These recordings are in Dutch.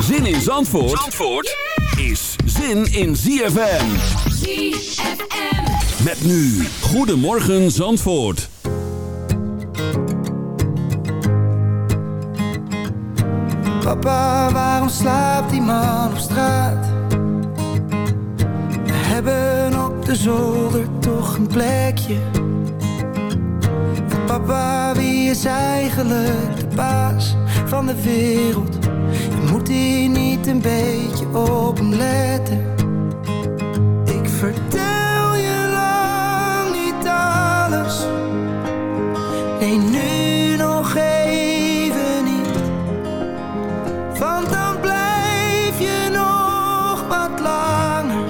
Zin in Zandvoort, Zandvoort is zin in ZFM. ZFM. Met nu, Goedemorgen Zandvoort. Papa, waarom slaapt die man op straat? We hebben op de zolder toch een plekje. papa, wie is eigenlijk de baas van de wereld? Hier niet een beetje op hem letten. Ik vertel je lang niet alles. Nee, nu nog even niet. Want dan blijf je nog wat langer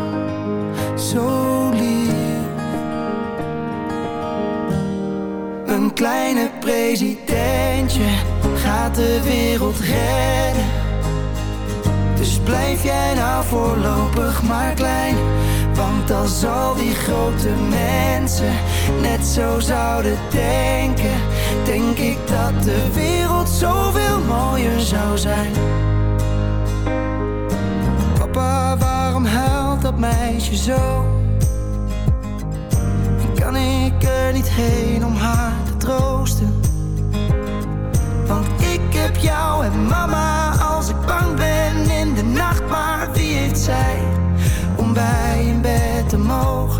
zo lief. Een kleine presidentje gaat de wereld redden. Blijf jij nou voorlopig maar klein. Want als al die grote mensen net zo zouden denken, denk ik dat de wereld zoveel mooier zou zijn. Papa, waarom huilt dat meisje zo? Kan ik er niet heen om haar te troosten? Want ik heb jou en mama zij om bij in bed te mogen?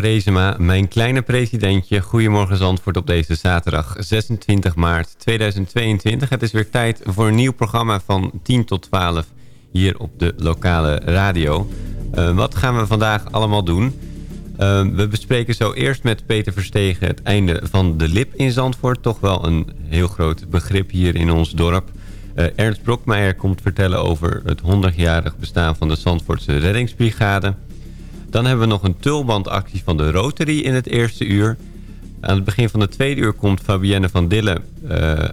Jaap Rezema, mijn kleine presidentje. Goedemorgen Zandvoort op deze zaterdag 26 maart 2022. Het is weer tijd voor een nieuw programma van 10 tot 12 hier op de lokale radio. Uh, wat gaan we vandaag allemaal doen? Uh, we bespreken zo eerst met Peter Verstegen het einde van de lip in Zandvoort. Toch wel een heel groot begrip hier in ons dorp. Uh, Ernst Brokmeijer komt vertellen over het 100-jarig bestaan van de Zandvoortse reddingsbrigade. Dan hebben we nog een tulbandactie van de Rotary in het eerste uur. Aan het begin van het tweede uur komt Fabienne van Dille, uh, uh,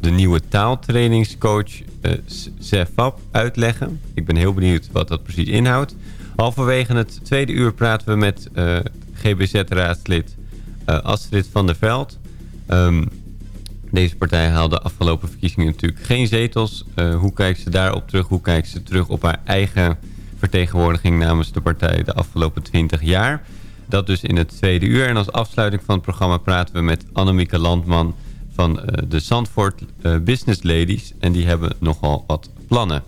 de nieuwe taaltrainingscoach uh, uitleggen. Ik ben heel benieuwd wat dat precies inhoudt. Halverwege het tweede uur praten we met GBZ-raadslid Astrid van der Veld. Um, deze partij haalde de afgelopen verkiezingen natuurlijk geen zetels. hoe kijkt ze daarop terug? Hoe kijkt ze terug op haar eigen vertegenwoordiging namens de partij de afgelopen 20 jaar. Dat dus in het tweede uur. En als afsluiting van het programma praten we met Annemieke Landman van uh, de Zandvoort uh, Business Ladies. En die hebben nogal wat plannen.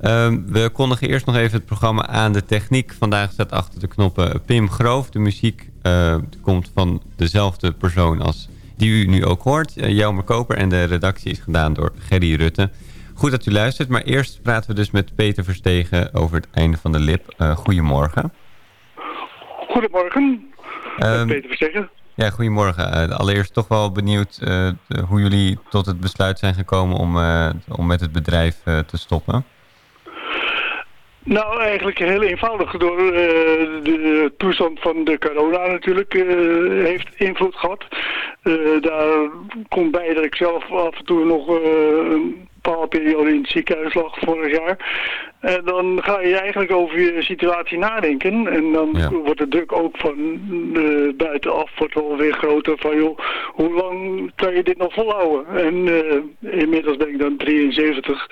Uh, we kondigen eerst nog even het programma aan. De techniek vandaag staat achter de knoppen Pim Groof. De muziek uh, komt van dezelfde persoon als die u nu ook hoort. Uh, Jelmer Koper en de redactie is gedaan door Gerry Rutte. Goed dat u luistert, maar eerst praten we dus met Peter Verstegen over het einde van de lip. Uh, goedemorgen. goedemorgen. Ehm, Peter Verstegen. Ja, goedemorgen. Eh, allereerst toch wel benieuwd eh, hoe jullie tot het besluit zijn gekomen om, om met het bedrijf te stoppen. Nou, eigenlijk heel eenvoudig door de toestand van de corona natuurlijk eh, heeft invloed gehad. Eh, daar komt bij dat ik zelf af en toe nog een bepaalde periode in het ziekenhuis lag vorig jaar. En dan ga je eigenlijk over je situatie nadenken. En dan Ja. wordt de druk ook van uh, buitenaf wordt wel weer groter. Van joh, hoe lang kan je dit nog volhouden? En eh, inmiddels ben ik dan 73.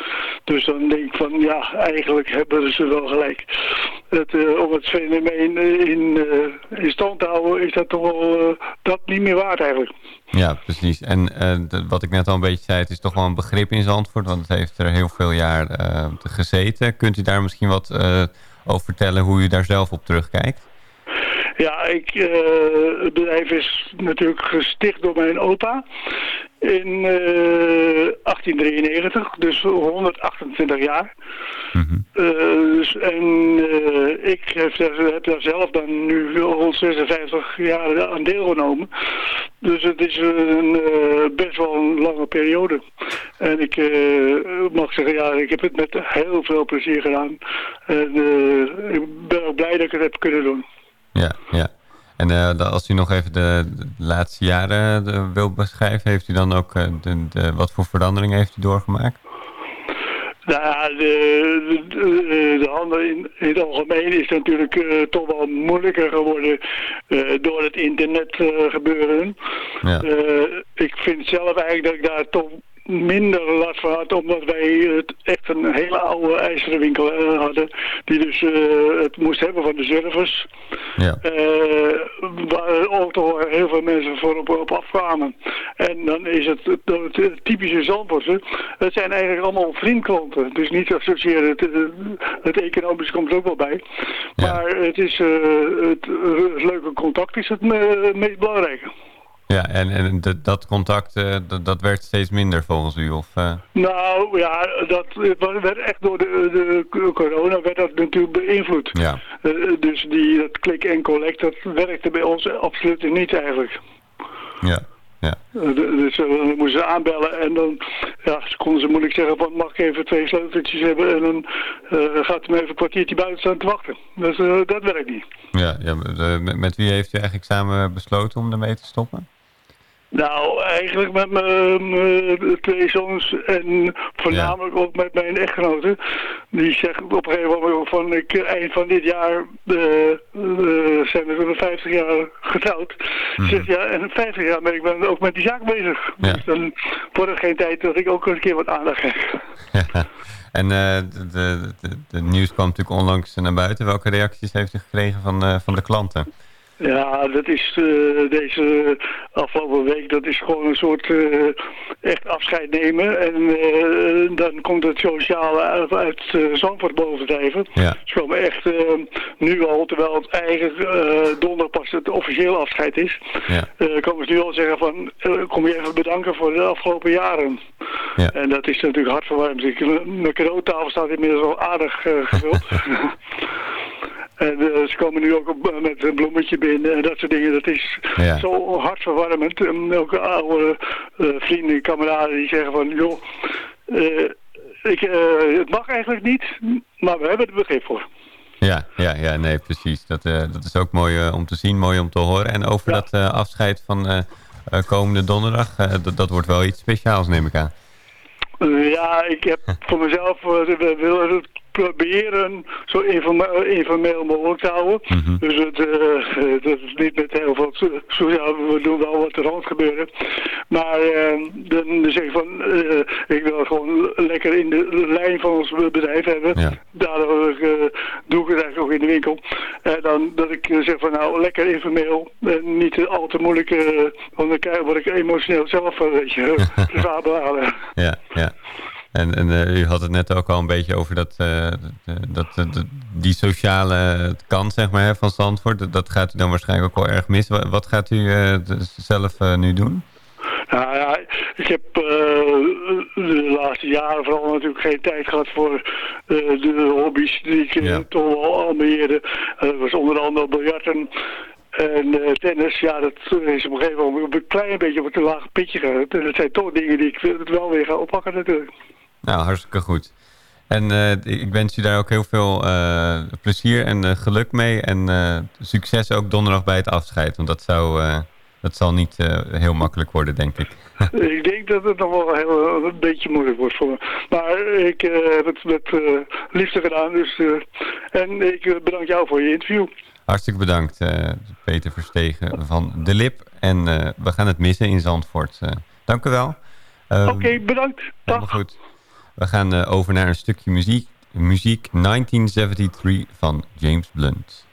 Dus dan denk ik van ja, eigenlijk hebben ze wel gelijk. Het, eh, om het fenomeen in, in stand te houden is dat toch wel dat niet meer waard eigenlijk. Ja, precies. En eh, wat ik net al een beetje zei, het is toch wel een begrip in Zandvoort, want het heeft er heel veel jaar eh, gezeten. Kunt u daar misschien wat eh, over vertellen hoe u daar zelf op terugkijkt? Ja, ik, eh, het bedrijf is natuurlijk gesticht door mijn opa in eh, 1893, dus 128 jaar. Mhm. Eh, dus, en eh, ik heb daar, heb daar zelf dan nu 156 jaar aan deelgenomen. Dus het is een, eh, best wel een lange periode. En ik eh, mag zeggen, ja, ik heb het met heel veel plezier gedaan. En eh, ik ben ook blij dat ik het heb kunnen doen. Ja, ja. En eh, als u nog even de, de laatste jaren eh, wil beschrijven, heeft u dan ook eh, de, de, wat voor veranderingen heeft u doorgemaakt? Nou ja, de, de, de- de handel in, in het algemeen is natuurlijk toch wel moeilijker geworden door het internet gebeuren. Ja. Ik vind zelf eigenlijk dat ik daar toch minder last van had, omdat wij het echt een hele oude ijzeren winkel eh, hadden, die dus eh, het moest hebben van de service. Ja. Eh, waar ook toch heel veel mensen voor op, op afkwamen. En dan is het, het, het typische Zandvoortse, het zijn eigenlijk allemaal vriendklanten. Dus niet zozeer het, het economisch komt er ook wel bij. Ja. Maar het is het, het leuke contact is het me- meest belangrijke. Ja, en, en dat contact, eh, dat, dat werd steeds minder volgens u? Of, eh, Nou ja, dat werd echt door de, de corona werd dat natuurlijk beïnvloed. ja. Eh, dus die, dat click en collect, dat werkte bij ons absoluut niet eigenlijk. Ja, ja. Dus dan moesten ze aanbellen en dan ja, ze konden ze moeilijk zeggen van mag ik even twee sleuteltjes hebben en dan eh, gaat hem even een kwartiertje buiten staan te wachten. Dus dat werkt niet. ja, ja met wie heeft u eigenlijk samen besloten om ermee te stoppen? Nou, eigenlijk met mijn mijn twee zoons en voornamelijk ook met mijn echtgenote. Die zegt op een gegeven moment van ik eh, eind van dit jaar eh, eh, zijn we weer 50 jaar getrouwd. Mhm. Zegt ja, en 50 jaar ben ik ben ook met die zaak bezig. Ja. Dus dan wordt er geen tijd dat ik ook een keer wat aandacht krijg. en eh, de, de, de, de nieuws kwam natuurlijk onlangs naar buiten. Welke reacties heeft u gekregen van, eh, van de klanten? Ja, dat is eh, deze afgelopen week, dat is gewoon een soort eh, echt afscheid nemen. En eh, dan komt het sociale uit, uit uh, Zandvoort bovendrijven. Ja. Ze komen echt nu al, terwijl het eh, donderdag pas het officieel afscheid is, Ja. komen ze nu al zeggen van, kom je even bedanken voor de afgelopen jaren. Ja. En dat is natuurlijk hartverwarmend. Ik- Mijn cadeautafel staat inmiddels al aardig gevuld. En eh, ze komen nu ook op, eh, met een bloemetje binnen en dat soort dingen. Dat is Ja. zo hartverwarmend. En ook oude eh, vrienden, kameraden die zeggen van... joh, ik, het mag eigenlijk niet, maar we hebben er begrip voor. Ja, ja, ja, nee, precies. Dat, dat is ook mooi om te zien, mooi om te horen. En over Ja. dat afscheid van komende donderdag, dat- wordt wel iets speciaals, neem ik aan. Ja, ik heb voor mezelf, we willen het proberen zo informa- informeel mogelijk te houden. Mhm. Dus het, eh, dat is niet met heel veel so- sociaal, we doen wel wat er rond gebeuren. Maar eh, dan zeg ik van, eh, ik wil gewoon lekker in de lijn van ons bedrijf hebben. Ja. Daardoor eh, doe ik het eigenlijk ook in de winkel. En dan dat ik eh, zeg van nou, lekker informeel. En niet al te moeilijk, eh, want dan word ik emotioneel zelf een beetje te. Ja, ja. En, en eh, u had het net ook al een beetje over dat, eh, dat, dat, die sociale kant zeg maar, hè, van Zandvoort. Dat, dat gaat u dan waarschijnlijk ook wel erg mis. Wat, gaat u eh, zelf eh, nu doen? Nou ja, ik heb eh, de laatste jaren vooral natuurlijk geen tijd gehad voor de hobby's die ik ja. toch wel almeerde. dat was onder andere biljarten. En tennis, ja, dat is op een gegeven moment een klein beetje op een te laag pitje gegaan. En dat zijn toch dingen die ik wel weer ga oppakken natuurlijk. Nou, hartstikke goed. En uh, ik wens u daar ook heel veel uh, plezier en uh, geluk mee. En succes ook donderdag bij het afscheid. Want dat, zou, dat zal niet heel makkelijk worden, denk ik. ik denk dat het nog wel heel, een beetje moeilijk wordt voor me. Maar ik heb het met liefde gedaan. Dus, en ik bedank jou voor je interview. Hartstikke bedankt, Peter Verstegen van De Lip. En we gaan het missen in Zandvoort. dank u wel. Oké, okay, bedankt. Dag. goed. We gaan uh, over naar een stukje muziek. Muziek 1973 van James Blunt.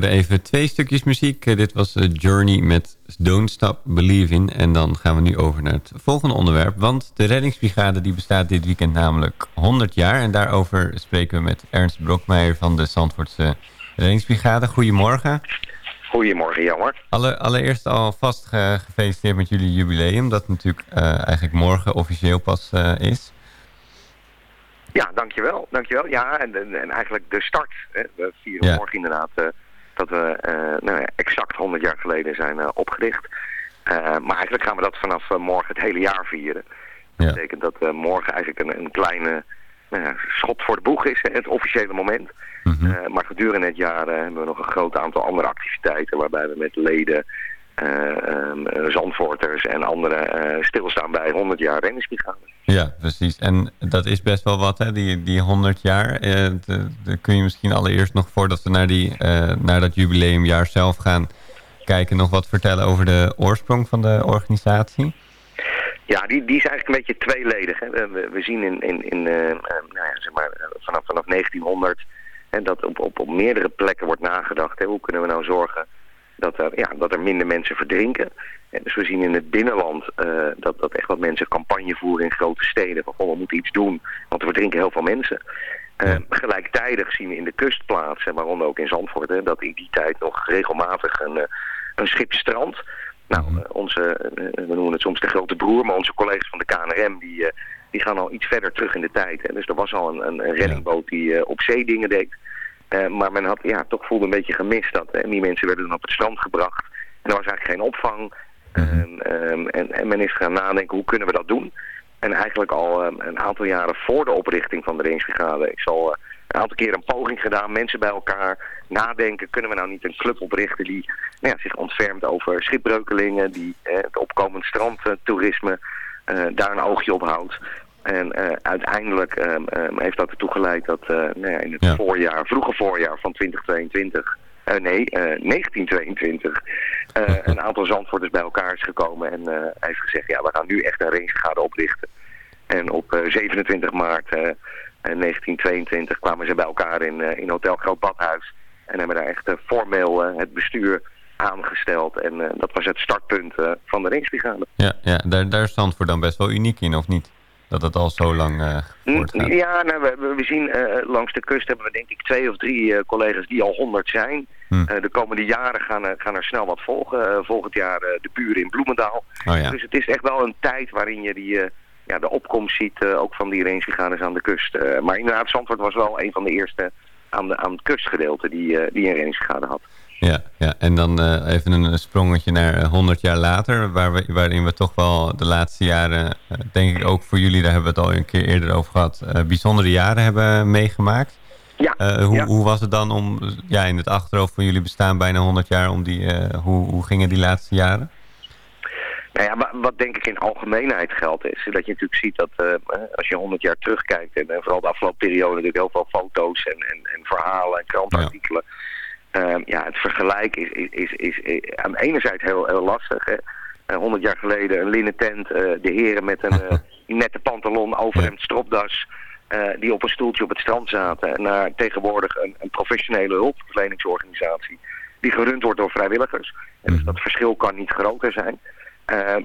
We hoorden even twee stukjes muziek. Eh, dit was eh, Journey met Don't Stop Believing. En dan gaan we nu over naar het volgende onderwerp. Want de reddingsbrigade die bestaat dit weekend namelijk 100 jaar. En daarover spreken we met Ernst Brokmeijer van de Zandvoortse reddingsbrigade. Goedemorgen. Goedemorgen, jammer. Alle, allereerst alvast gefeliciteerd met jullie jubileum. Dat natuurlijk uh, eigenlijk morgen officieel pas is. Ja, dankjewel. dankjewel. Ja, en, en, eigenlijk de start. Hè. We vieren morgen inderdaad uh, dat we uh, nou, exact 100 jaar geleden zijn uh, opgericht. maar eigenlijk gaan we dat vanaf morgen het hele jaar vieren. Dat ja. betekent dat morgen eigenlijk een, een kleine nou schot voor de boeg is, het officiële moment. Mm -hmm. maar gedurende het jaar hebben we nog een groot aantal andere activiteiten waarbij we met leden Zandvoorters en anderen uh, stilstaan bij 100 jaar renningsbrigade. Ja, precies. En dat is best wel wat, hè? Die, die 100 jaar. Uh, kun je misschien allereerst nog voordat we naar, die, naar dat jubileumjaar zelf gaan kijken... nog wat vertellen over de oorsprong van de organisatie? Ja, die, die is eigenlijk een beetje tweeledig. Hè. We, we zien in, in, in nou ja, zeg maar, vanaf, vanaf 1900 hè, dat op, op, op meerdere plekken wordt nagedacht. Hè. Hoe kunnen we nou zorgen dat er, ja, dat er minder mensen verdrinken. En dus we zien in het binnenland dat, dat echt wat mensen campagne voeren in grote steden. Van, oh, we moeten iets doen, want er verdrinken heel veel mensen. Uh, gelijktijdig zien we in de kustplaatsen, waaronder ook in Zandvoort, hè, dat in die tijd nog regelmatig een, een schip strandt. Nou, mhm. onze, we noemen het soms de grote broer, maar onze collega's van de KNRM, die, die gaan al iets verder terug in de tijd. Hè. Dus er was al een, een, een reddingboot die op zee dingen deed. Maar men had ja, toch voelde een beetje gemist dat. En die mensen werden dan op het strand gebracht. En er was eigenlijk geen opvang. Mhm. Ehm, en, en men is gaan nadenken, hoe kunnen we dat doen? En eigenlijk al um, een aantal jaren voor de oprichting van de Rangebrigade. Ik zal uh, een aantal keer een poging gedaan, mensen bij elkaar nadenken. Kunnen we nou niet een club oprichten die nou ja, zich ontfermt over schipbreukelingen, die uh, het opkomend strandtoerisme uh, daar een oogje op houdt. En uh, uiteindelijk um, heeft dat ertoe geleid dat nou ja, in het ja. voorjaar, vroege voorjaar van 2022 uh, nee, uh, 1922, uh, een aantal Zandvoorters bij elkaar is gekomen en uh, heeft gezegd, ja, we gaan nu echt een rangebrigade oprichten. En op 27 maart 1922 kwamen ze bij elkaar in, in Hotel Groot Badhuis en hebben daar echt formeel het bestuur aangesteld. En dat was het startpunt van de rangebrigade. Ja, ja daar, daar is Zandvoort dan best wel uniek in, of niet? Dat het al zo lang uh, voortgaat? Ja, nou, we, we zien uh, langs de kust hebben we denk ik twee of drie uh, collega's die al honderd zijn. Hm. de komende jaren gaan, gaan er snel wat volgen. volgend jaar de buren in Bloemendaal. Oh, ja. Dus het is echt wel een tijd waarin je die, ja, de opkomst ziet, ook van die rangebrigades aan de kust. maar inderdaad, Zandvoort was wel een van de eerste aan, de, aan het kustgedeelte die, die een rangebrigade had. Ja, ja. en dan uh, even een sprongetje naar 100 jaar later, waar we, waarin we toch wel de laatste jaren, uh, denk ik ook voor jullie, daar hebben we het al een keer eerder over gehad, uh, bijzondere jaren hebben meegemaakt. Ja, hoe, ja. hoe was het dan om, ja, in het achterhoofd van jullie bestaan bijna 100 jaar, om die, hoe, hoe gingen die laatste jaren? Nou ja, wat denk ik in algemeenheid geldt is dat je natuurlijk ziet dat als je 100 jaar terugkijkt en, en vooral de afgelopen periode natuurlijk heel veel foto's en, en, en verhalen en krantartikelen. Ja Um, ja, het vergelijk is, is, is, is, aan de ene zijde heel, heel lastig. Hè. Uh, 100 jaar geleden een linnen tent, uh, de heren met een uh, nette pantalon, overhemd, stropdas, die op een stoeltje op het strand zaten. Naar tegenwoordig een, een professionele hulpverleningsorganisatie die gerund wordt door vrijwilligers. En dus dat verschil kan niet groter zijn.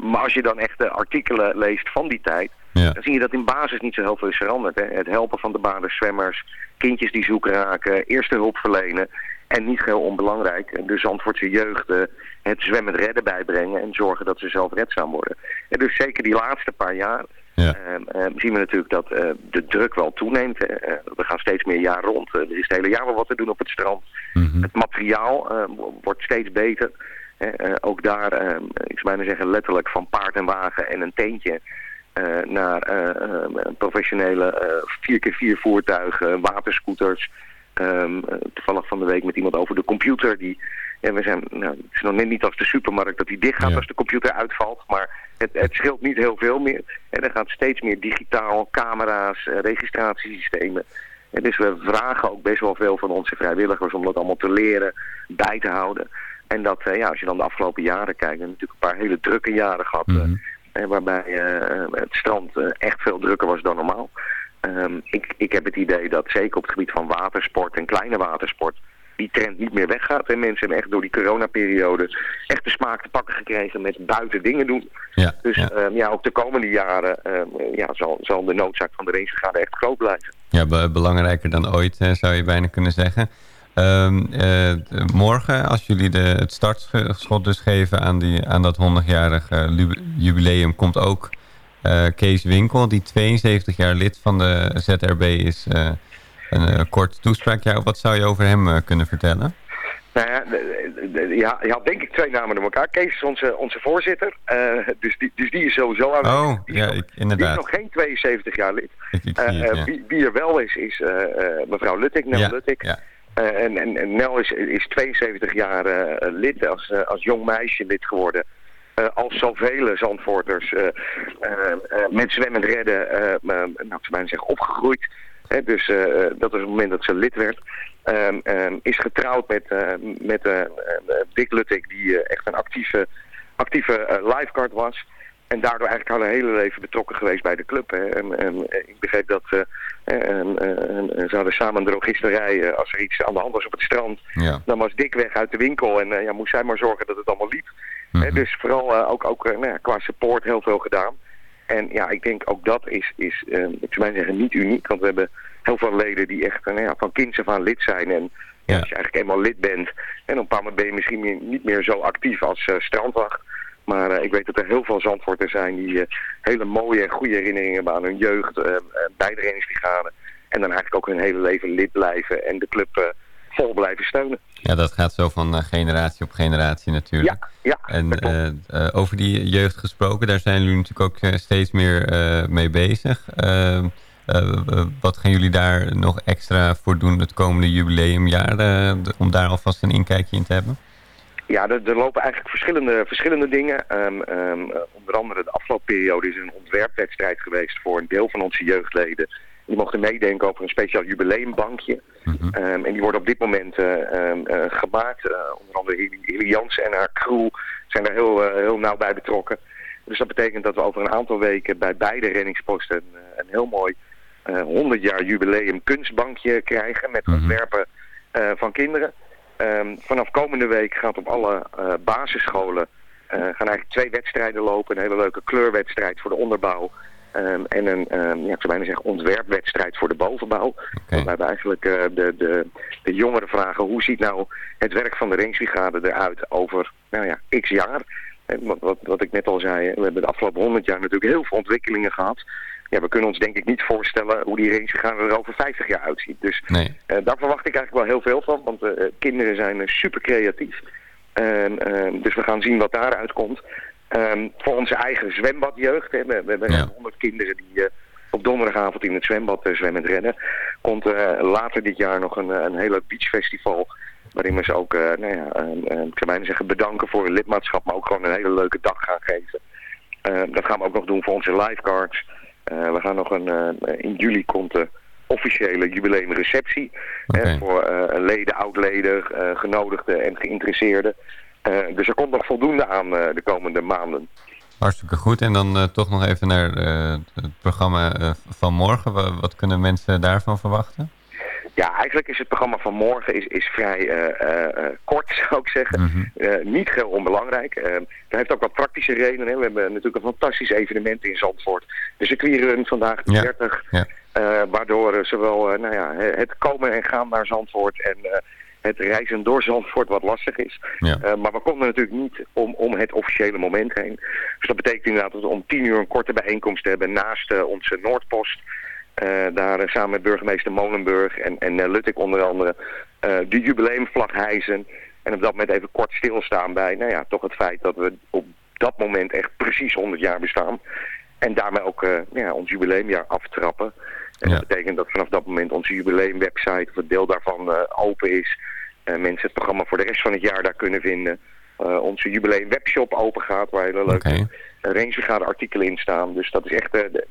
maar als je dan echt de artikelen leest van die tijd, ja. dan zie je dat in basis niet zo heel veel is veranderd. Hè. Het helpen van de baders, zwemmers, kindjes die zoek raken, eerste hulp verlenen. En niet heel onbelangrijk, de Zandvoortse jeugd uh, het zwemmen redden bijbrengen en zorgen dat ze zelf redzaam worden. En dus zeker die laatste paar jaar ja. uh, zien we natuurlijk dat uh, de druk wel toeneemt. we gaan steeds meer jaar rond. er is het hele jaar wel wat te doen op het strand. Mm -hmm. Het materiaal wordt steeds beter. ook daar, ik zou bijna zeggen letterlijk van paard en wagen en een teentje... naar professionele 4x4 voertuigen, waterscooters... Um, toevallig van de week met iemand over de computer. Die, ja, we zijn, nou, het is nog net niet als de supermarkt dat die dicht gaat ja. als de computer uitvalt. Maar het, het scheelt niet heel veel meer. En er gaat steeds meer digitaal, camera's, uh, registratiesystemen. En dus we vragen ook best wel veel van onze vrijwilligers om dat allemaal te leren, bij te houden. En dat, uh, ja, als je dan de afgelopen jaren kijkt, we hebben natuurlijk een paar hele drukke jaren gehad. Mm -hmm. uh, waarbij het strand echt veel drukker was dan normaal. Um, ik, ik heb het idee dat zeker op het gebied van watersport en kleine watersport die trend niet meer weggaat. En mensen hebben echt door die coronaperiode echt de smaak te pakken gekregen met buiten dingen doen. Ja, dus ja. Um, ja, ook de komende jaren um, ja, zal, zal de noodzaak van de raceschade echt groot blijven. Ja, be belangrijker dan ooit zou je bijna kunnen zeggen. Um, uh, morgen, als jullie de, het startschot dus geven aan, die, aan dat 100-jarige jubileum, komt ook Kees Winkel, die 72 jaar lid van de ZRB is. Uh, een uh, korte toespraak. Ja, wat zou je over hem kunnen vertellen? Nou ja, je had denk ik twee namen door elkaar. Kees is onze, onze voorzitter, dus, die, dus die is sowieso aan. Oh, ja, ik, inderdaad. Die is nog geen 72 jaar lid. Ik, ik het, ja. wie, wie, er wel is, is mevrouw Luttik, Nel ja. Ja. en, en, en Nel is, is 72 jaar lid, als, als jong meisje lid geworden. Uh, als zoveel Zandvoorters uh, uh, met zwemmen redden, nou, bijna zeggen, opgegroeid. Hè, dus dat is het moment dat ze lid werd. Um, um, is getrouwd met, met Dick Luttig, die echt een actieve, actieve lifeguard was. En daardoor eigenlijk een hele leven betrokken geweest bij de club. Hè. En, en, ik begreep dat en, en, ze hadden samen een drogisterij. als er iets aan de hand was op het strand, ja. dan was Dick weg uit de winkel. En ja, moest zij maar zorgen dat het allemaal liep. Mhm. Dus vooral ook, ook nou ja, qua support heel veel gedaan. En ja, ik denk ook dat is, is ik zou mij zeggen, niet uniek. Want we hebben heel veel leden die echt nou ja, van kinds af aan lid zijn. En ja. als je eigenlijk eenmaal lid bent, en op een paar moment ben je misschien niet meer zo actief als uh, strandwacht. Maar uh, ik weet dat er heel veel zandvoorters zijn die uh, hele mooie en goede herinneringen hebben aan hun jeugd, bij de reddingsbrigade. En dan eigenlijk ook hun hele leven lid blijven en de club vol blijven steunen. Ja, dat gaat zo van generatie op generatie natuurlijk. Ja, ja En over die jeugd gesproken, daar zijn jullie natuurlijk ook steeds meer mee bezig. Ehm, uh, wat gaan jullie daar nog extra voor doen het komende jubileumjaar? Om daar alvast een inkijkje in te hebben? Ja, er, er lopen eigenlijk verschillende, verschillende dingen. Um, um, onder andere de afgelopen periode is een ontwerpwedstrijd geweest voor een deel van onze jeugdleden. Die mochten meedenken over een speciaal jubileumbankje. Mm en die worden op dit moment uh, gemaakt. onder andere Hilly Jans en haar crew zijn daar heel, heel nauw bij betrokken. Dus dat betekent dat we over een aantal weken bij beide reddingsposten een, een heel mooi 100 eh, jaar jubileum kunstbankje krijgen met mhm. ontwerpen eh, van kinderen. Um, vanaf komende week gaat op alle basisscholen gaan eigenlijk twee wedstrijden lopen. Een hele leuke kleurwedstrijd voor de onderbouw. Um, en een, um, ja, ik zou bijna zeggen, ontwerpwedstrijd voor de bovenbouw. Okay. We eigenlijk uh, de, de, de jongeren vragen, hoe ziet nou het werk van de Ringsbrigade eruit over nou ja, x jaar? En wat, wat, wat ik net al zei, we hebben de afgelopen 100 jaar natuurlijk heel veel ontwikkelingen gehad ja, we kunnen ons denk ik niet voorstellen hoe die range er over 50 jaar uitziet. Dus nee. uh, daar verwacht ik eigenlijk wel heel veel van, want uh, kinderen zijn super creatief. dus we gaan zien wat daaruit komt. Um, voor onze eigen zwembadjeugd, hè, we, we hebben ja. 100 kinderen die op donderdagavond in het zwembad zwemmen en rennen. Komt later dit jaar nog een, een hele beachfestival waarin we ze ook, nou ja, ik kan bijna zeggen bedanken voor hun lidmaatschap, maar ook gewoon een hele leuke dag gaan geven. dat gaan we ook nog doen voor onze lifeguards. We gaan nog een, in juli komt de officiële jubileumreceptie. Okay. voor leden, oud-leden, genodigden en geïnteresseerden. Dus er komt nog voldoende aan de komende maanden. Hartstikke goed. En dan toch nog even naar het programma van morgen. Wat kunnen mensen daarvan verwachten? Ja, eigenlijk is het programma van morgen is, is vrij uh, uh, kort, zou ik zeggen. Mm -hmm. niet heel onbelangrijk. dat heeft ook wat praktische redenen. Hè. We hebben natuurlijk een fantastisch evenement in Zandvoort. De circuitrun vandaag de 30. Ja. waardoor zowel nou ja, het komen en gaan naar Zandvoort en het reizen door Zandvoort wat lastig is. Ja. maar we konden natuurlijk niet om, om het officiële moment heen. Dus dat betekent inderdaad dat we om tien uur een korte bijeenkomst hebben naast onze Noordpost... Uh, daar samen met burgemeester Molenburg en, en onder andere de jubileumvlag hijzen. En op dat moment even kort stilstaan bij nou ja, toch het feit dat we op dat moment echt precies 100 jaar bestaan. En daarmee ook ja, ons jubileumjaar aftrappen. En ja. dat betekent dat vanaf dat moment onze jubileumwebsite of het deel daarvan open is. Mensen het programma voor de rest van het jaar daar kunnen vinden. onze jubileum webshop open gaat waar hele leuke okay. artikelen in staan. Dus dat is echt de,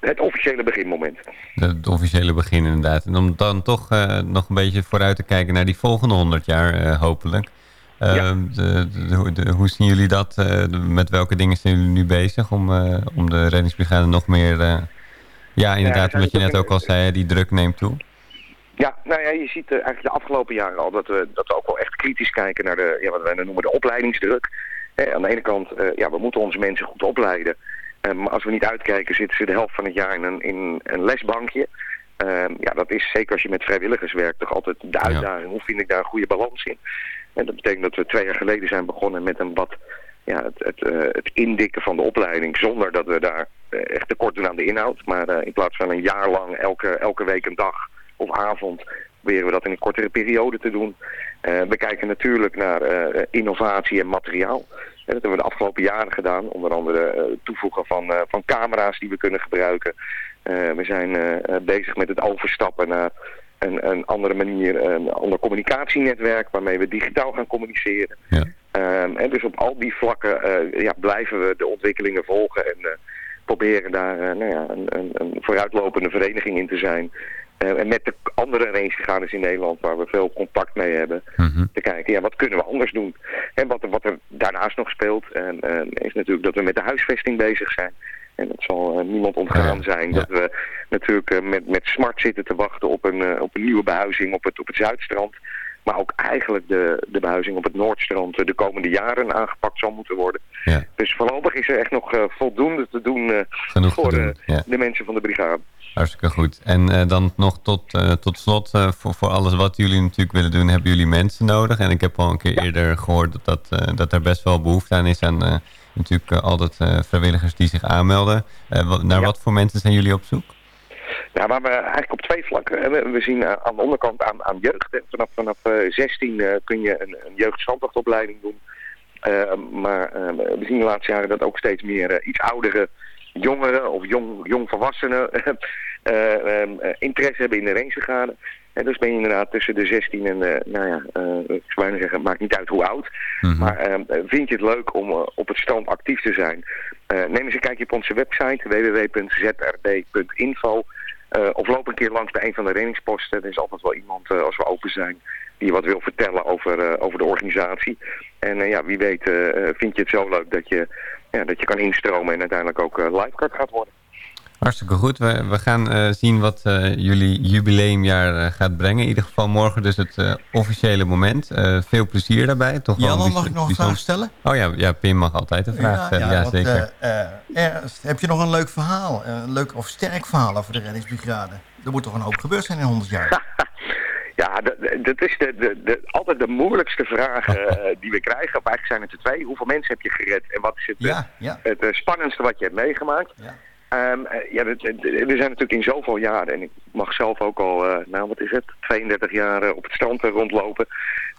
het officiële beginmoment. Het officiële begin inderdaad. En om dan toch uh, nog een beetje vooruit te kijken naar die volgende 100 jaar uh, hopelijk. Uh, ja. de, de, de, hoe zien jullie dat? met welke dingen zijn jullie nu bezig om, om de reddingsbrigade nog meer... ja, inderdaad, ja, wat je net ook al zei, die druk neemt toe. Ja, nou ja, je ziet eigenlijk de afgelopen jaren al dat we, dat we ook wel echt kritisch kijken naar de, ja, wat wij noemen de opleidingsdruk. aan de ene kant, ja, we moeten onze mensen goed opleiden. Maar ehm, als we niet uitkijken zitten ze de helft van het jaar in een, in een lesbankje. Um, ja, dat is zeker als je met vrijwilligers werkt toch altijd de uitdaging. Hoe vind ik daar een goede balans in? En dat betekent dat we twee jaar geleden zijn begonnen met een wat ja, het, het, uh, het indikken van de opleiding. Zonder dat we daar uh, echt tekort doen aan de inhoud. Maar uh, in plaats van een jaar lang elke, elke week een dag of avond proberen we dat in een kortere periode te doen. we kijken natuurlijk naar innovatie en materiaal. Dat hebben we de afgelopen jaren gedaan. Onder andere uh, toevoegen van, van camera's die we kunnen gebruiken. We zijn bezig met het overstappen naar een, een andere manier, een ander communicatienetwerk waarmee we digitaal gaan communiceren. Ja. Um, en dus op al die vlakken ja, blijven we de ontwikkelingen volgen en proberen daar nou ja, een, een, een, vooruitlopende vereniging in te zijn. En met de andere rangegaders in Nederland, waar we veel contact mee hebben, Mhm. te kijken, ja, wat kunnen we anders doen? En wat, er- wat er daarnaast nog speelt, en, en is natuurlijk dat we met de huisvesting bezig zijn. En dat zal eh, niemand ontgaan zijn. Dat we natuurlijk eh, met, met smart zitten te wachten op een, eh, op een nieuwe behuizing op het, op het Zuidstrand. Maar ook eigenlijk de, de behuizing op het Noordstrand eh, de komende jaren aangepakt zal moeten worden. Ja. Dus voorlopig is er echt nog eh, voldoende te doen eh, te voor doen, ja. de mensen van de brigade. Hartstikke goed. En dan nog tot, tot slot, voor, voor alles wat jullie natuurlijk willen doen, hebben jullie mensen nodig. En ik heb al een keer eerder gehoord dat, dat, dat er best wel behoefte aan is aan natuurlijk altijd vrijwilligers die zich aanmelden. Naar wat voor mensen zijn jullie op zoek? Ja, waar we eigenlijk op twee vlakken. We, we zien eh, aan de onderkant aan, aan jeugd. hè. Vanaf, vanaf eh, 16 eh, kun je een, een doen. Eh, maar eh, we zien de laatste jaren dat ook steeds meer eh, iets oudere jongeren of jong, jongvolwassenen eh, ehm, eh, interesse hebben in de rangebrigade. En dus ben je inderdaad tussen de 16 en, eh, nou ja, eh, ik zou bijna zeggen, het maakt niet uit hoe oud. Mhm. Maar ehm, eh, vind je het leuk om eh, op het strand actief te zijn? Eh, neem eens een kijkje op onze website www.zrb.info. Eh, of loop een keer langs bij een van de reddingsposten. Er is altijd wel iemand, eh, als we open zijn, die wat wil vertellen over, eh, over de organisatie. En ja, wie weet vind je het zo leuk dat je, ja, dat je kan instromen en uiteindelijk ook lifeguard gaat worden. Hartstikke goed. We, we gaan eh, zien wat eh, jullie jubileumjaar eh, gaat brengen. In ieder geval morgen dus het eh, officiële moment. Eh, veel plezier daarbij. Toch wel Jan, bijz- mag ik nog een vraag stellen? Oh ja, ja, Pim mag altijd een vraag stellen. Ja, want, zeker. Ernst, heb je nog een leuk verhaal? Een leuk of sterk verhaal over de reddingsbrigade? Er moet toch een hoop gebeurd zijn in 100 jaar? Ja, dat, dat is de, de, de, altijd de moeilijkste vraag die we krijgen. Of eigenlijk zijn het er twee. Hoeveel mensen heb je gered en wat is het, Ja, ja. het eh, spannendste wat je hebt meegemaakt? ja. Ehm, eh, ja, we zijn natuurlijk in zoveel jaren, en ik mag zelf ook al, eh, nou wat is het, 32 jaar eh, op het strand rondlopen.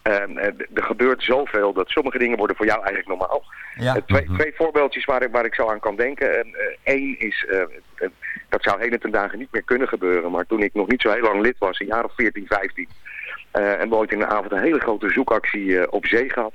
Ehm, eh, er gebeurt zoveel dat sommige dingen worden voor jou eigenlijk normaal. Ja. Twee, twee voorbeeldjes waar ik, waar ik zo aan kan denken. Eén is, eh, eh, dat zou heden ten dagen niet meer kunnen gebeuren, maar toen ik nog niet zo heel lang lid was, een jaar of 14, 15, eh, en we ooit in de avond een hele grote zoekactie op zee gehad.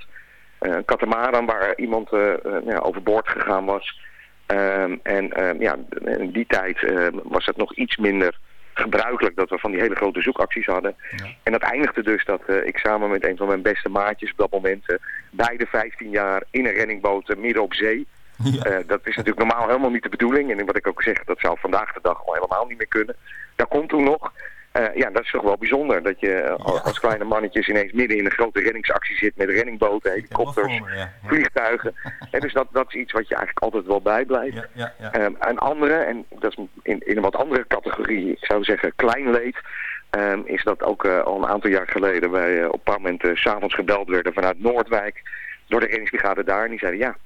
Eh, een katamaran waar iemand nou overboord gegaan was. Ehm, en ehm, ja, in die tijd ehm, was het nog iets minder gebruikelijk dat we van die hele grote zoekacties hadden. En dat eindigde dus dat eh, ik samen met een van mijn beste maatjes op dat moment, eh, beide 15 jaar in een renningboot midden op zee. Ja. Eh, dat is natuurlijk normaal helemaal niet de bedoeling. En wat ik ook zeg, dat zou vandaag de dag al helemaal niet meer kunnen. Dat komt toen nog. Eh, ja, dat is toch wel bijzonder. Dat je eh, als- kleine mannetjes ineens midden in een grote reddingsactie zit met renningboten, helikopters, ja. Ja. vliegtuigen. En dus dat, dat is iets wat je eigenlijk altijd wel bijblijft. Ja. Ehm, een andere, en dat is in, in een wat andere categorie, ik zou zeggen klein leed, ehm, is dat ook eh, al een aantal jaar geleden wij op een bepaald moment s s'avonds gebeld werden vanuit Noordwijk door de reddingsbrigade daar. En die zeiden ja,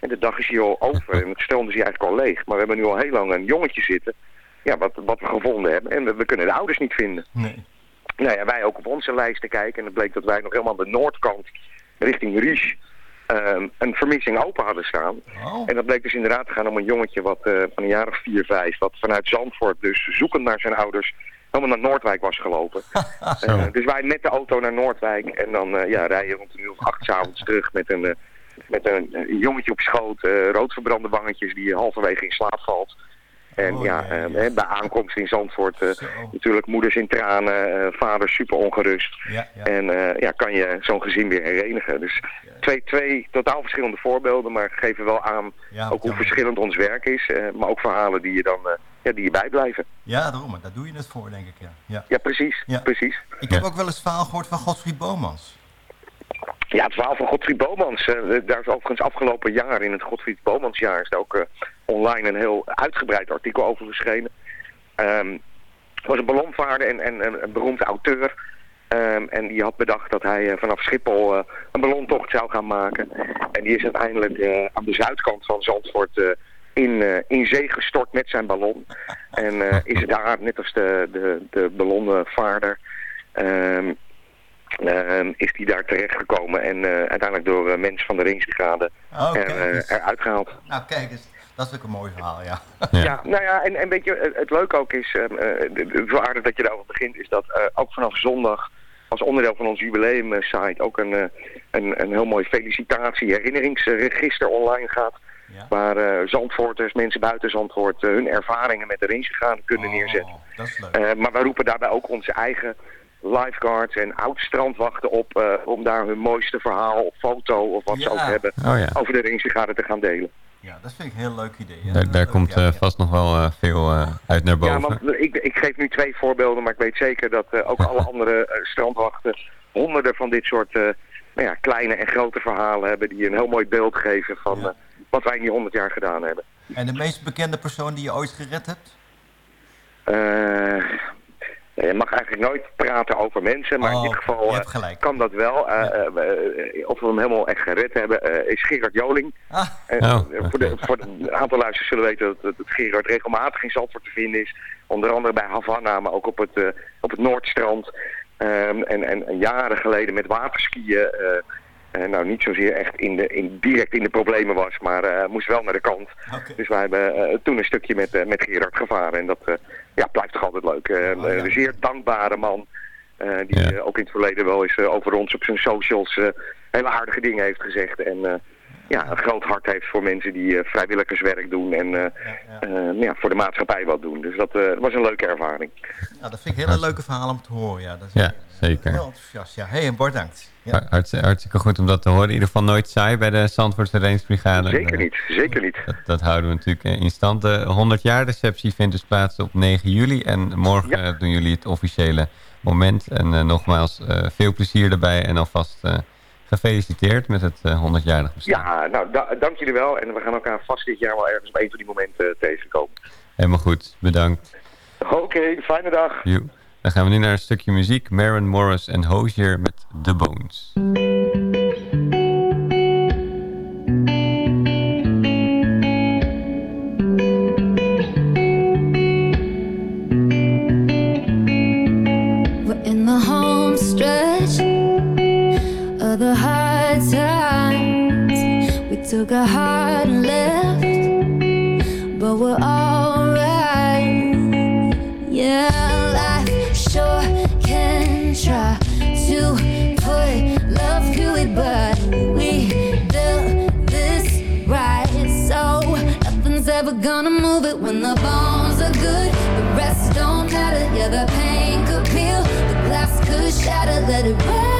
en de dag is hier al over en het is hier eigenlijk al leeg. Maar we hebben nu al heel lang een jongetje zitten, ja, wat, wat we gevonden hebben. En we, we kunnen de ouders niet vinden. Nee. Nou ja, wij ook op onze lijsten kijken. En het bleek dat wij nog helemaal aan de noordkant, richting Ries, ehm, een vermissing open hadden staan. Oh. En dat bleek dus inderdaad te gaan om een jongetje wat, eh, van een jaar of vier, vijf, wat vanuit Zandvoort dus zoekend naar zijn ouders helemaal naar Noordwijk was gelopen. Eh, dus wij met de auto naar Noordwijk en dan eh, ja, rijden rond een uur of acht 's avonds terug met een, met een, jongetje op schoot, roodverbrande wangetjes die halverwege in slaap valt. En Oh, ja, eh, jee. bij aankomst in Zandvoort eh, natuurlijk moeders in tranen, eh, vaders super ongerust. Ja. En eh, ja, kan je zo'n gezin weer herenigen. Dus twee, twee totaal verschillende voorbeelden, maar geven wel aan ook hoe verschillend ons werk is. maar ook verhalen die je dan ja, die je bijblijven. Ja, daarom. Daar doe je het voor, denk ik. Ja. Ja. Precies. Ja. precies. Ik heb ook wel eens verhaal gehoord van Godfried Bomans. Ja, het verhaal van Godfried Bomans. eh, daar is overigens afgelopen jaar, in het Godfried Bomansjaar, is er ook eh, online een heel uitgebreid artikel over verschenen. Hij was een ballonvaarder en, en, en een beroemde auteur. Ehm, en die had bedacht dat hij eh, vanaf Schiphol een ballontocht zou gaan maken. En die is uiteindelijk aan de zuidkant van Zandvoort in, in zee gestort met zijn ballon. En is daar, net als de, de, de ballonvaarder, ehm, ehm, is die daar terechtgekomen en eh, uiteindelijk door eh, mensen van de Ringsbrigade Oh, er, eh, eruit gehaald. Nou, kijk eens. Dat is ook een mooi verhaal, ja. Ja. nou ja, en, en weet je, het, het leuke ook is, ehm, eh, de- zo aardig dat je daarover begint, is dat eh, ook vanaf zondag als onderdeel van ons jubileum site ook een, eh, een, een heel mooi felicitatie herinneringsregister online gaat. Waar uh, Zandvoorters, mensen buiten Zandvoort, hun ervaringen met de range gaan kunnen Oh, neerzetten. Dat is leuk. maar wij roepen daarbij ook onze eigen lifeguards en oud-strandwachten op om daar hun mooiste verhaal of foto of wat ze Ja. ook hebben Oh ja, over de ringsigaren te gaan delen. Ja, dat vind ik een heel leuk idee. Ja, daar, komt ja, eh, ja. vast nog wel eh, veel eh, uit naar Ja, boven. want ik, ik geef nu twee voorbeelden, maar ik weet zeker dat eh, ook alle andere eh, strandwachten honderden van dit soort eh, nou ja, kleine en grote verhalen hebben die een heel mooi beeld geven van Ja. eh, wat wij in die honderd jaar gedaan hebben. En de meest bekende persoon die je ooit gered hebt? Eh, je mag eigenlijk nooit praten over mensen, maar Oh, in dit geval eh, kan dat wel. Eh, eh, eh, of we hem helemaal echt gered hebben, eh, is Gerard Joling. Ah, En, Oh. eh, voor, de, voor de, een aantal luisteraars zullen weten dat, dat Gerard regelmatig in Zandvoort te vinden is. Onder andere bij Havana, maar ook op het, eh, op het Noordstrand. Ehm, en, en, en jaren geleden met waterskiën. Eh, nou, niet zozeer echt in de, in, direct in de problemen was, maar eh, moest wel naar de kant. Dus wij hebben eh, toen een stukje met, eh, met Gerard gevaren. En dat eh, ja, blijft toch altijd leuk. Eh, Oh, ja. Een zeer dankbare man. eh, die Ja. ook in het verleden wel eens over ons op zijn socials eh, hele aardige dingen heeft gezegd. En eh, ja, een groot hart heeft voor mensen die eh, vrijwilligerswerk doen en eh, Ja, ja. eh, nou ja, voor de maatschappij wat doen. Dus dat eh, was een leuke ervaring. Ja, dat vind ik hele leuke verhalen om te horen. Ja, dat is Ja, zeker. Heel enthousiast. Ja, hey, en bedankt. Ja. Hart- hartst- hartstikke goed om dat te horen. In ieder geval nooit saai bij de Zandvoortse Rainsbrigade. Zeker niet, zeker niet. Dat, dat houden we natuurlijk eh, in stand. De 100 jaar receptie vindt dus plaats op 9 juli. En morgen Ja. eh, doen jullie het officiële moment. En eh, nogmaals, veel plezier erbij. En alvast gefeliciteerd met het eh 100-jarig bestaan. Ja, nou, da- dank jullie wel. En we gaan elkaar vast dit jaar wel ergens op een van die momenten tegenkomen. Helemaal goed, bedankt. Oké, fijne dag. Joe. Dan gaan we nu naar een stukje muziek. Maren Morris en Hozier met The Bones. Took a hard left, but we're alright. But we built this right. So nothing's ever gonna move it when the bones are good. The rest don't matter. Yeah, the pain could peel, the glass could shatter. Let it rain,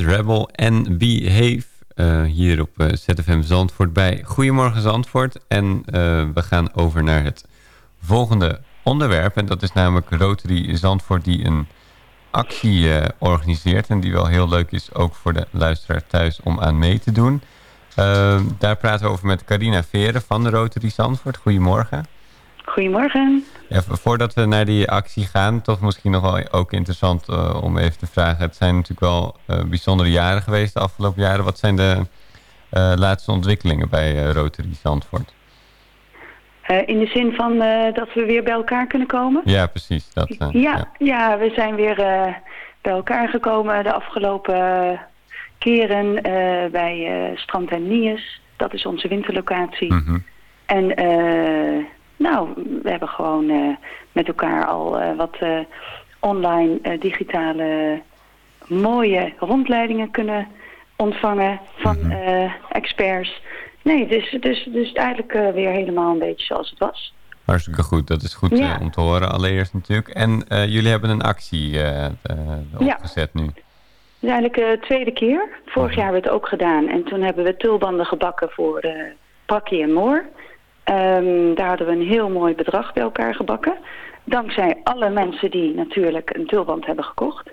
Rebel en Behave eh, hier op eh, ZFM Zandvoort bij Goedemorgen Zandvoort. En eh, we gaan over naar het volgende onderwerp. En dat is namelijk Rotary Zandvoort die een actie organiseert. En die wel heel leuk is ook voor de luisteraar thuis om aan mee te doen. Eh, daar praten we over met Carina Veren van de Rotary Zandvoort. Goedemorgen. Goedemorgen. Ja, vo- voordat we naar die actie gaan, toch misschien nog wel ook interessant eh, om even te vragen. Het zijn natuurlijk wel eh, bijzondere jaren geweest de afgelopen jaren. Wat zijn de eh, laatste ontwikkelingen bij Rotary Zandvoort? In de zin van dat we weer bij elkaar kunnen komen? Ja, precies. Dat, eh, ja, ja. we zijn weer bij elkaar gekomen de afgelopen keren bij Strand en Nies. Dat is onze winterlocatie. Mhm. En eh, nou, we hebben gewoon eh, met elkaar al eh, wat eh, online digitale mooie rondleidingen kunnen ontvangen van Mhm. experts. Nee, dus, dus, dus eigenlijk weer helemaal een beetje zoals het was. Hartstikke goed. Dat is goed Ja. om te horen allereerst natuurlijk. En jullie hebben een actie eh, Ja. opgezet nu. Het is eigenlijk de tweede keer. Vorig jaar hebben we het ook gedaan. En toen hebben we tulbanden gebakken voor Prakkie en Moor. Ehm, daar hadden we een heel mooi bedrag bij elkaar gebakken. Dankzij alle mensen die natuurlijk een tulband hebben gekocht.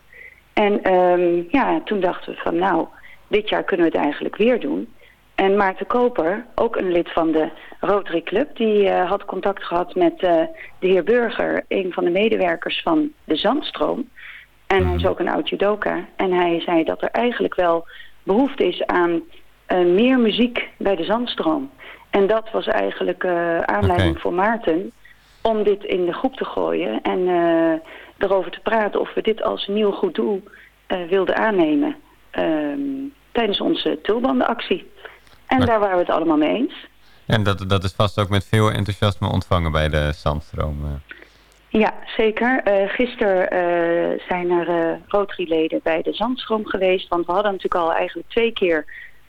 En ehm, ja, toen dachten we van nou, dit jaar kunnen we het eigenlijk weer doen. En Maarten Koper, ook een lid van de Rotary Club, die eh, had contact gehad met eh, de heer Burger, een van de medewerkers van de Zandstroom. En hij is ook een oud judoka. En hij zei dat er eigenlijk wel behoefte is aan eh, meer muziek bij de Zandstroom. En dat was eigenlijk eh, aanleiding voor Maarten om dit in de groep te gooien. En eh, erover te praten of we dit als nieuw goed doel eh, wilden aannemen. ehm, tijdens onze tulbandenactie. En Maar- daar waren we het allemaal mee eens. En dat, dat is vast ook met veel enthousiasme ontvangen bij de Zandstroom. Ja, zeker. Gisteren zijn er Rotary-leden bij de Zandstroom geweest. Want we hadden natuurlijk al eigenlijk twee keer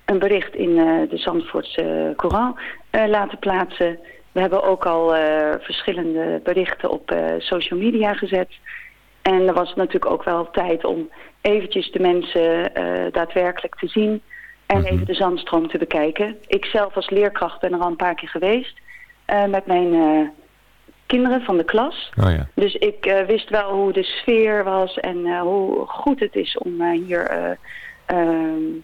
een bericht in eh, de Zandvoortse Courant eh, laten plaatsen. We hebben ook al eh, verschillende berichten op eh, social media gezet. En er was natuurlijk ook wel tijd om eventjes de mensen eh, daadwerkelijk te zien. En Mhm. even de zandstroom te bekijken. Ik zelf als leerkracht ben er al een paar keer geweest. eh, met mijn eh, kinderen van de klas. Oh ja. Dus ik eh, wist wel hoe de sfeer was en eh, hoe goed het is om eh, hier eh,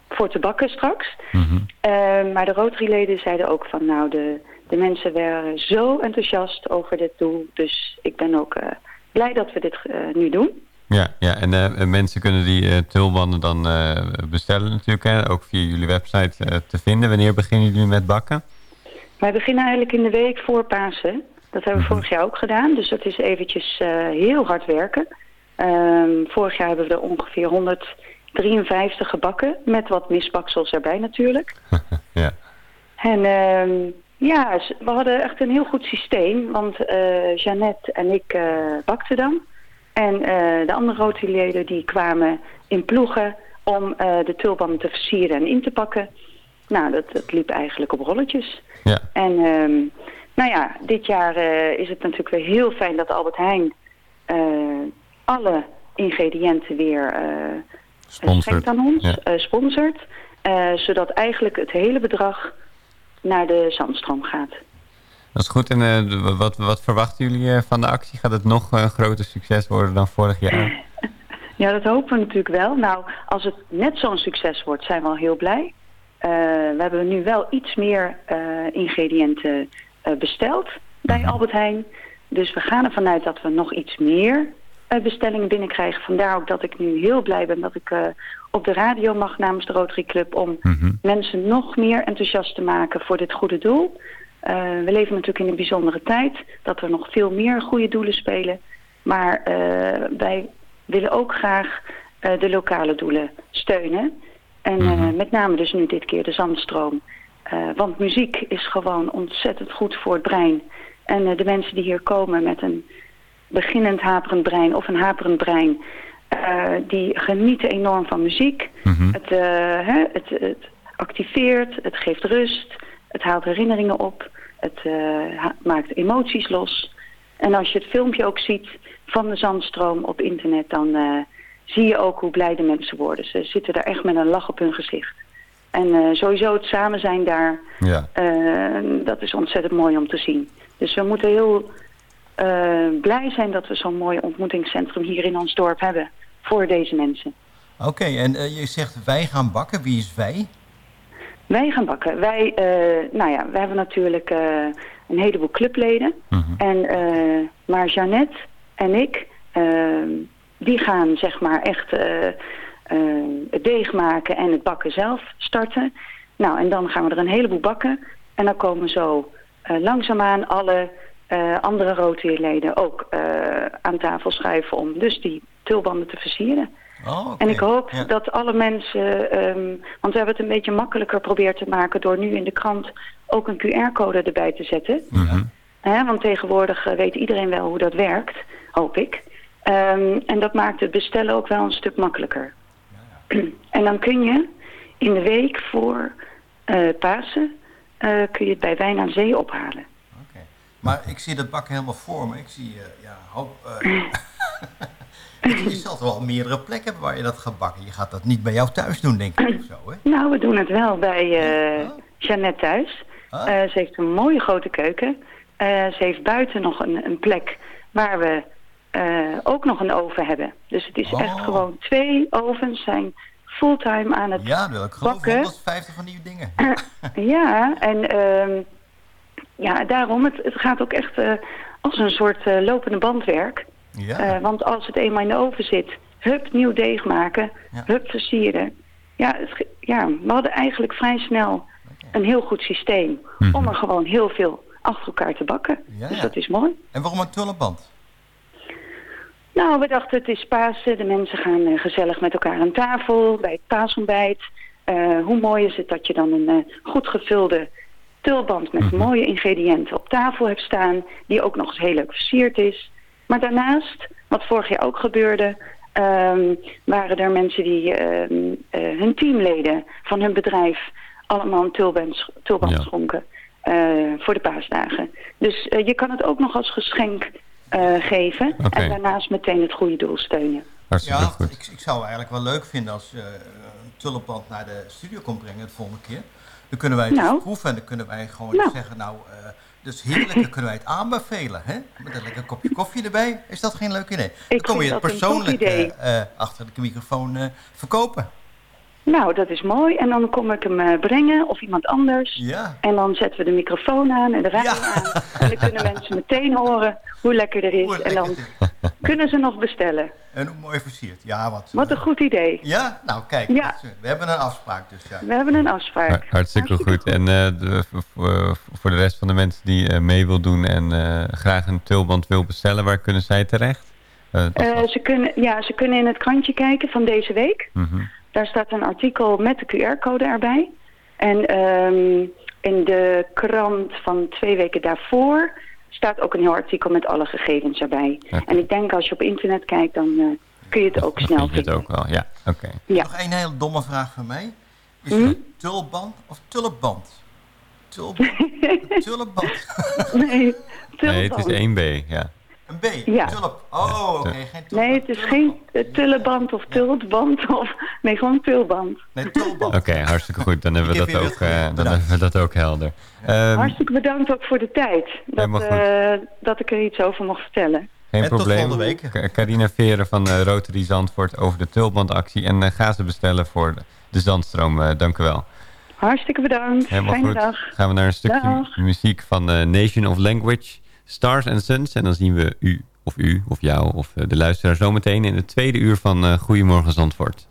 voor te bakken straks. Mhm. Eh, maar de Rotary-leden zeiden ook van nou, de, de mensen waren zo enthousiast over dit doel. Dus ik ben ook eh, blij dat we dit eh, nu doen. Ja, ja en eh, mensen kunnen die eh, tulbanden dan bestellen natuurlijk. Hè? Ook via jullie website te vinden. Wanneer beginnen jullie met bakken? Wij beginnen eigenlijk in de week voor Pasen. Dat hebben we Mhm. vorig jaar ook gedaan. Dus dat is eventjes heel hard werken. Ehm, vorig jaar hebben we er ongeveer 153 gebakken. Met wat misbaksels erbij natuurlijk. ja. En ehm, ja, we hadden echt een heel goed systeem. Want eh Jeannette en ik eh, bakten dan. En eh, de andere Rotary-leden die kwamen in ploegen om de tulbanden te versieren en in te pakken. Nou, dat, dat liep eigenlijk op rolletjes. Ja. En ehm, nou ja, dit jaar is het natuurlijk weer heel fijn dat Albert Heijn alle ingrediënten weer. Schenkt aan ons, Ja. eh, sponsort. eh, zodat eigenlijk het hele bedrag naar de zandstroom gaat. Dat is goed. En eh, wat, wat verwachten jullie van de actie? Gaat het nog een groter succes worden dan vorig jaar? Ja, dat hopen we natuurlijk wel. Nou, als het net zo'n succes wordt, zijn we al heel blij. We hebben nu wel iets meer ingrediënten besteld bij Albert Heijn. Dus we gaan ervan uit dat we nog iets meer bestellingen binnenkrijgen. Vandaar ook dat ik nu heel blij ben dat ik eh, op de radio mag namens de Rotary Club... om Mhm. mensen nog meer enthousiast te maken voor dit goede doel. Eh, we leven natuurlijk in een bijzondere tijd, dat er nog veel meer goede doelen spelen. Maar eh, wij willen ook graag eh, de lokale doelen steunen. En eh, Mhm. met name dus nu dit keer de zandstroom. Eh, want muziek is gewoon ontzettend goed voor het brein. En eh, de mensen die hier komen met een beginnend haperend brein of een haperend brein... eh, die genieten enorm van muziek. Mhm. Het, eh, hè, het, het activeert, het geeft rust, het haalt herinneringen op, het eh, maakt emoties los. En als je het filmpje ook ziet van de zandstroom op internet, dan zie je ook hoe blij de mensen worden. Ze zitten daar echt met een lach op hun gezicht. En sowieso het samen zijn daar, Ja. dat is ontzettend mooi om te zien. Dus we moeten heel blij zijn dat we zo'n mooi ontmoetingscentrum hier in ons dorp hebben voor deze mensen. Oké, en eh, je zegt wij gaan bakken. Wie is wij? Wij gaan bakken. Wij, eh, nou ja, we hebben natuurlijk eh, een heleboel clubleden. Mhm. En, eh, maar Jeannette en ik, eh, die gaan zeg maar echt eh, eh, het deeg maken en het bakken zelf starten. Nou, en dan gaan we er een heleboel bakken. En dan komen zo eh, langzaamaan alle eh, andere Rotary-leden ook eh, aan tafel schuiven om dus die tulbanden te versieren. Oh. En ik hoop Ja. dat alle mensen, ehm, want we hebben het een beetje makkelijker proberen te maken door nu in de krant ook een QR-code erbij te zetten. Mhm. Want tegenwoordig eh, weet iedereen wel hoe dat werkt, hoop ik. Ehm, en dat maakt het bestellen ook wel een stuk makkelijker. en dan kun je in de week voor Pasen, kun je het bij Wijn aan Zee ophalen. Maar ik zie dat bakken helemaal voor me. Ik zie, eh, ja, hoop... eh, je zal toch wel meerdere plekken hebben waar je dat gaat bakken. Je gaat dat niet bij jou thuis doen, denk ik, of zo, hè? Nou, we doen het wel bij eh Jeannette thuis. Ah. Eh, ze heeft een mooie grote keuken. Eh, ze heeft buiten nog een, een plek waar we eh, ook nog een oven hebben. Dus het is Oh. echt gewoon twee ovens zijn fulltime aan het... Ja, ik Bakken. 150 van die dingen. Ja, en ehm, ja, daarom, het, het gaat ook echt eh, als een soort eh, lopende bandwerk. Ja. Eh, want als het eenmaal in de oven zit, hup, nieuw deeg maken, Ja. hup, versieren. Ja, het, ja, we hadden eigenlijk vrij snel een heel goed systeem Mhm. om er gewoon heel veel achter elkaar te bakken. Ja, dus ja. dat is mooi. En waarom een tullenband? Nou, we dachten het is Pasen, de mensen gaan gezellig met elkaar aan tafel bij het paasontbijt. Eh, hoe mooi is het dat je dan een eh, goed gevulde tulband met mooie ingrediënten op tafel hebt staan, die ook nog eens heel leuk versierd is. Maar daarnaast, wat vorig jaar ook gebeurde, ehm, waren er mensen die ehm, eh, hun teamleden van hun bedrijf allemaal een tulband, tulband Ja. schonken eh, voor de paasdagen. Dus eh, je kan het ook nog als geschenk eh, geven en daarnaast meteen het goede doel steunen. Hartstikke Ja, ik, ik zou eigenlijk wel leuk vinden als eh, een tulpenband naar de studio komt brengen de volgende keer. Dan kunnen wij het Nou. proeven en dan kunnen wij gewoon Nou. zeggen, nou, eh dus heerlijk, dan kunnen wij het aanbevelen. Hè? Met een lekker kopje koffie erbij. Is dat geen leuk idee? Dan Ik kom je het persoonlijk eh, eh, achter de microfoon verkopen. Nou, dat is mooi. En dan kom ik hem brengen of iemand anders. Ja. En dan zetten we de microfoon aan en de radio Ja. aan. En dan kunnen mensen meteen horen hoe lekker er is. En dan. Kunnen ze nog bestellen. En mooi versierd. Ja, wat. Wat een goed idee. Ja, nou kijk, Ja. is- we hebben een afspraak dus. Ja. We hebben een afspraak. Har- Hartstikke goed. En eh, de, voor, voor de rest van de mensen die eh, mee wil doen en eh, graag een tulband wil bestellen, waar kunnen zij terecht? Eh, Eh, ze, kunnen, ja, ze kunnen in het krantje kijken van deze week. Mhm. Daar staat een artikel met de QR-code erbij. En ehm, in de krant van twee weken daarvoor staat ook een heel artikel met alle gegevens erbij. En ik denk als je op internet kijkt, dan eh, kun je het ook snel vind je het vinden. ook wel, ja. Oké. Ja. Nog één hele domme vraag van mij. Is Hm? het tulband of tulpband? Tulband? tulpband. Nee, Nee, het tulband. is 1B, ja. Een B. Ja. Tulp. Oh, oké. Geen. Nee, het is geen eh, tulleband of tulband of... Nee, gewoon tulband. Nee, tulband. Oké, hartstikke goed. Dan hebben we dat ook, eh, dan hebben we dat ook helder. Ehm, Hartstikke bedankt ook voor de tijd. Dat, eh, dat ik er iets over mocht vertellen. Geen En tot probleem. volgende week. Carina Veren van eh, Rotary Zandvoort over de tulbandactie. En ga ze bestellen voor de, Zandstroom. eh, dank u wel. Hartstikke bedankt. Helemaal Fijne goed. dag. Gaan we naar een stukje Dag. muziek van eh, Nation of Language, Stars and Suns. En dan zien we u, of u, of jou, of eh, de luisteraar zometeen in het tweede uur van eh Goedemorgen Zandvoort.